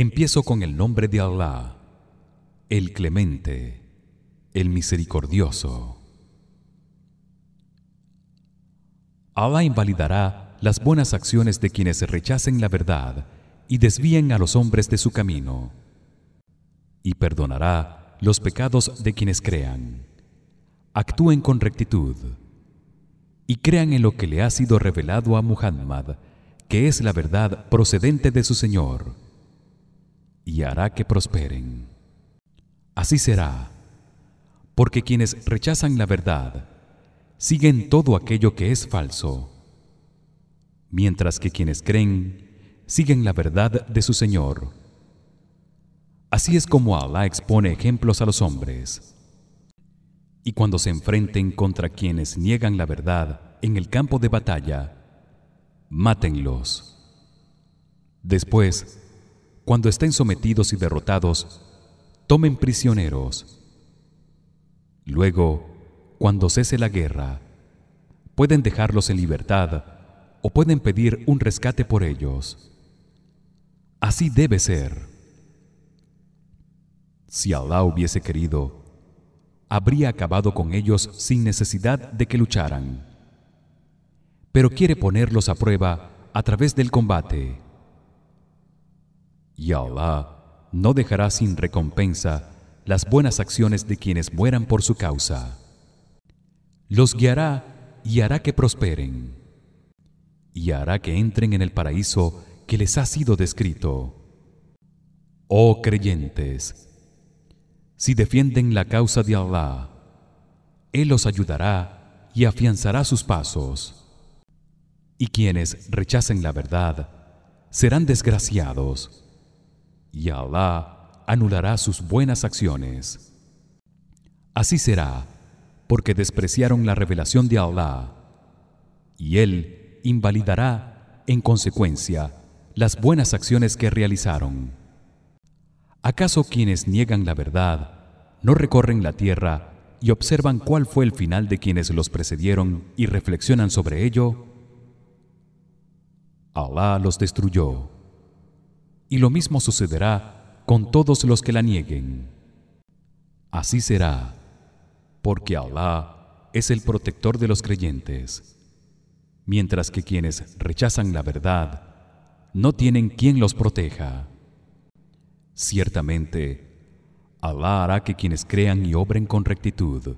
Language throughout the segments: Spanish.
Empiezo con el nombre de Allah, el Clemente, el Misericordioso. Allah invalidará las buenas acciones de quienes rechacen la verdad y desvíen a los hombres de su camino y perdonará los pecados de quienes crean actúen con rectitud y crean en lo que le ha sido revelado a Muhammad que es la verdad procedente de su Señor y hará que prosperen. Así será porque quienes rechazan la verdad siguen todo aquello que es falso mientras que quienes creen siguen la verdad de su Señor. Así es como Allah expone ejemplos a los hombres. Y cuando se enfrenten contra quienes niegan la verdad en el campo de batalla mátenlos. Después cuando estén sometidos y derrotados tomen prisioneros. Luego cuando cese la guerra pueden dejarlos en libertad o pueden pedir un rescate por ellos. Así debe ser. Si Allah hubiese querido habría acabado con ellos sin necesidad de que lucharan. Pero quiere ponerlos a prueba a través del combate y Allah no dejará sin recompensa las buenas acciones de quienes mueran por su causa. Los guiará y hará que prosperen y hará que entren en el paraíso que les ha sido descrito. Oh creyentes si defienden la causa de Allah él los ayudará y afianzará sus pasos. Y quienes rechacen la verdad serán desgraciados y Allah anulará sus buenas acciones así será porque despreciaron la revelación de Allah y él invalidará en consecuencia las buenas acciones que realizaron ¿Acaso quienes niegan la verdad no recorren la tierra y observan cuál fue el final de quienes los precedieron y reflexionan sobre ello? Allah los destruyó. Y lo mismo sucederá con todos los que la nieguen. Así será, porque Allah es el protector de los creyentes, mientras que quienes rechazan la verdad no tienen quien los proteja. Ciertamente, Allah hará que quienes crean y obren con rectitud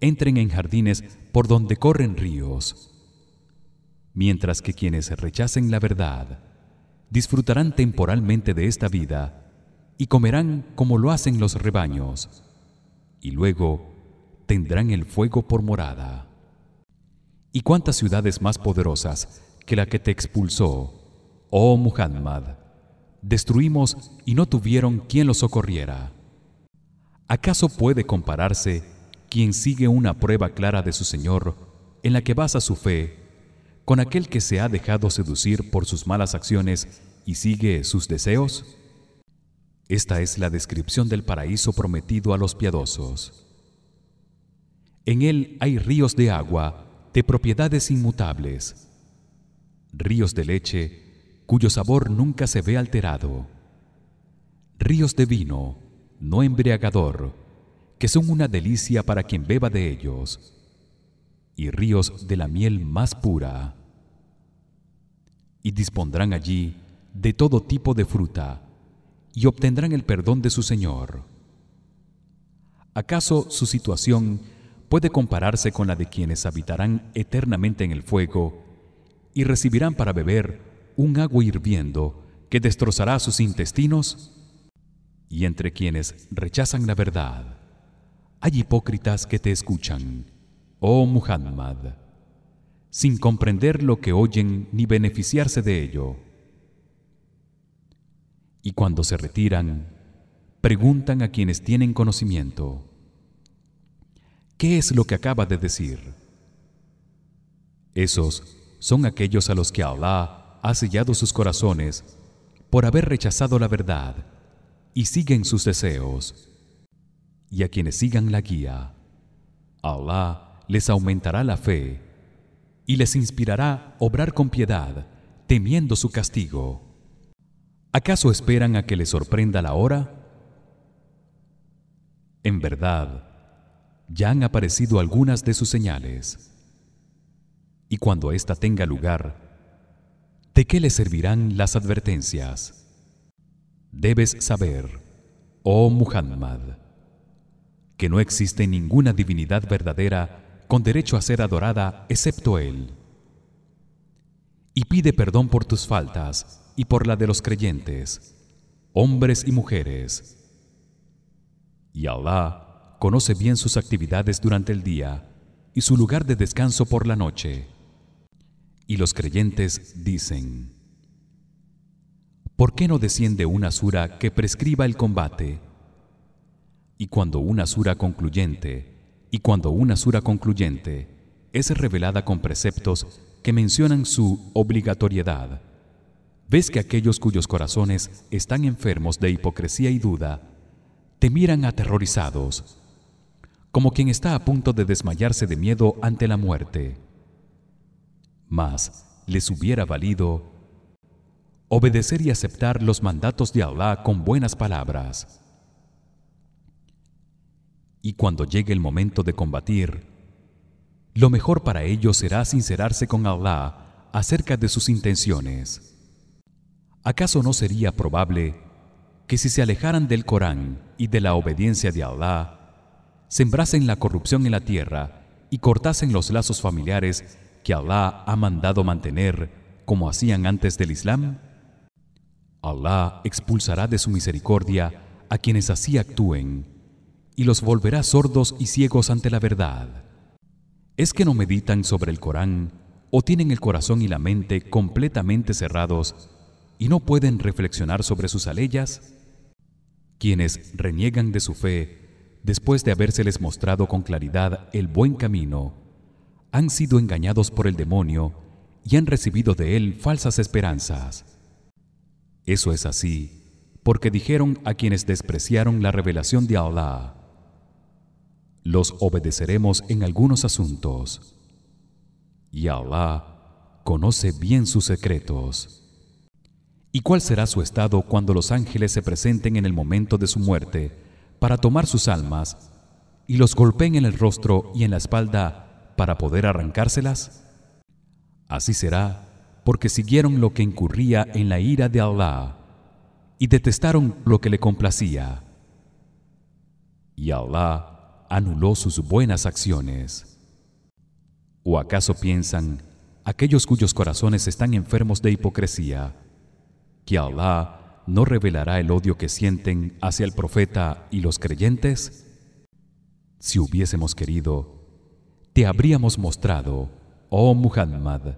entren en jardines por donde corren ríos, mientras que quienes rechacen la verdad disfrutarán temporalmente de esta vida y comerán como lo hacen los rebaños, y luego tendrán el fuego por morada. ¿Y cuántas ciudades más poderosas que la que te expulsó, oh Muhammad? destruimos y no tuvieron quien los socorriera. ¿Acaso puede compararse quien sigue una prueba clara de su Señor en la que basa su fe con aquel que se ha dejado seducir por sus malas acciones y sigue sus deseos? Esta es la descripción del paraíso prometido a los piadosos. En él hay ríos de agua de propiedades inmutables, ríos de leche cuyo sabor nunca se ve alterado ríos de vino no embriagador que son una delicia para quien beba de ellos y ríos de la miel más pura. Y dispondrán allí de todo tipo de fruta y obtendrán el perdón de su Señor. ¿Acaso su situación puede compararse con la de quienes habitarán eternamente en el fuego y recibirán para beber un agua hirviendo que destrozará sus intestinos y entre quienes rechazan la verdad hay hipócritas que te escuchan oh Muhammad sin comprender lo que oyen ni beneficiarse de ello y cuando se retiran preguntan a quienes tienen conocimiento ¿qué es lo que acaba de decir? esos son aquellos a los que Allah ha sellado sus corazones por haber rechazado la verdad y siguen sus deseos y a quienes sigan la guía Allah les aumentará la fe y les inspirará obrar con piedad temiendo su castigo ¿Acaso esperan a que les sorprenda la hora? En verdad, ya han aparecido algunas de sus señales. Y cuando ésta tenga lugar, ¿de qué le servirán las advertencias? Debes saber, oh Muhammad, que no existe ninguna divinidad verdadera con derecho a ser adorada excepto él. Y pide perdón por tus faltas y por la de los creyentes, hombres y mujeres. Y Allah conoce bien sus actividades durante el día y su lugar de descanso por la noche. Y los creyentes dicen: ¿Por qué no desciende una sura que prescriba el combate? Y cuando una sura concluyente y cuando una sura concluyente es revelada con preceptos que mencionan su obligatoriedad, ves que aquellos cuyos corazones están enfermos de hipocresía y duda te miran aterrorizados, como quien está a punto de desmayarse de miedo ante la muerte. Mas les hubiera valido obedecer y aceptar los mandatos de Allah con buenas palabras. Y cuando llegue el momento de combatir, lo mejor para ellos será sincerarse con Allah acerca de sus intenciones. ¿Acaso no sería probable que si se alejaran del Corán y de la obediencia de Allah, sembrasen la corrupción en la tierra y cortasen los lazos familiares que Allah ha mandado mantener como hacían antes del Islam? Allah expulsará de su misericordia a quienes así actúen y los volverá sordos y ciegos ante la verdad. ¿Es que no meditan sobre el Corán o tienen el corazón y la mente completamente cerrados y no pueden reflexionar sobre sus aleyas? Quienes reniegan de su fe después de habérseles mostrado con claridad el buen camino han sido engañados por el demonio y han recibido de él falsas esperanzas. Eso es así porque dijeron a quienes despreciaron la revelación de Allah: Los obedeceremos en algunos asuntos. Y Allah conoce bien sus secretos. ¿Y cuál será su estado cuando los ángeles se presenten en el momento de su muerte para tomar sus almas y los golpeen en el rostro y en la espalda para poder arrancárselas? Así será porque siguieron lo que incurría en la ira de Allah y detestaron lo que le complacía. Y Allah anuló sus buenas acciones. ¿O acaso piensan aquellos cuyos corazones están enfermos de hipocresía que Allah no revelará el odio que sienten hacia el profeta y los creyentes? Si hubiésemos querido, te habríamos mostrado, oh Muhammad,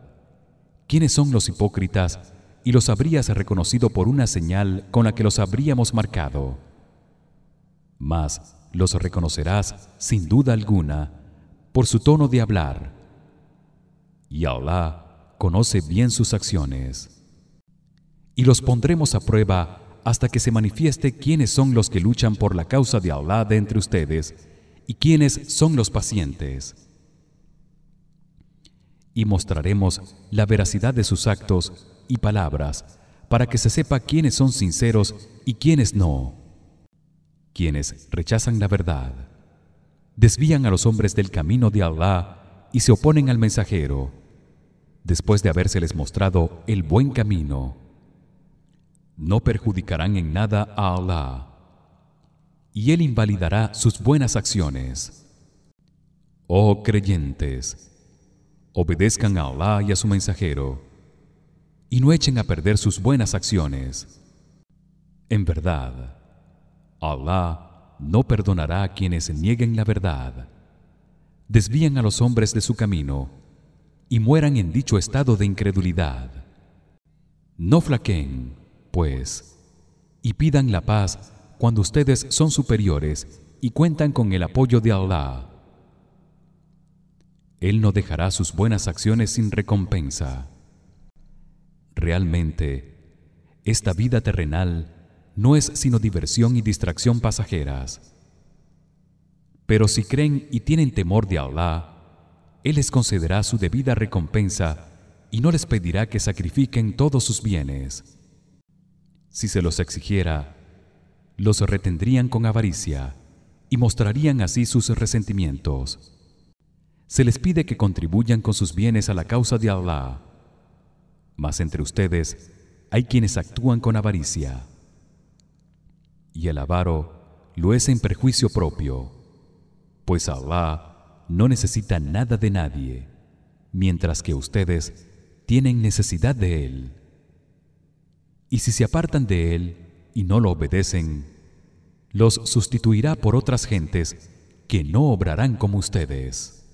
quiénes son los hipócritas y los habrías reconocido por una señal con la que los habríamos marcado. Mas los reconocerás sin duda alguna por su tono de hablar. Y Allah conoce bien sus acciones y los pondremos a prueba hasta que se manifieste quiénes son los que luchan por la causa de Allah de entre ustedes y quiénes son los pacientes. Y mostraremos la veracidad de sus actos y palabras para que se sepa quiénes son sinceros y quiénes no. Quienes rechazan la verdad, desvían a los hombres del camino de Allah y se oponen al mensajero después de habérseles mostrado el buen camino. No perjudicarán en nada a Allah y él invalidará sus buenas acciones. Oh creyentes obedezcan a Allah y a su mensajero y no echen a perder sus buenas acciones. En verdad Allah no perdonará a quienes nieguen la verdad. Desvían a los hombres de su camino y mueran en dicho estado de incredulidad. No flaqueen pues y pidan la paz cuando ustedes son superiores y cuentan con el apoyo de Allah él no dejará sus buenas acciones sin recompensa. Realmente esta vida terrenal no es sino diversión y distracción pasajeras. Pero si creen y tienen temor de Allah él les concederá su debida recompensa y no les pedirá que sacrifiquen todos sus bienes. Si se los exigiera los retendrían con avaricia y mostrarían así sus resentimientos. Se les pide que contribuyan con sus bienes a la causa de Allah mas entre ustedes hay quienes actúan con avaricia y el avaro lo es en perjuicio propio pues Allah no necesita nada de nadie mientras que ustedes tienen necesidad de él. Y si se apartan de él y no lo obedecen los sustituirá por otras gentes que no obrarán como ustedes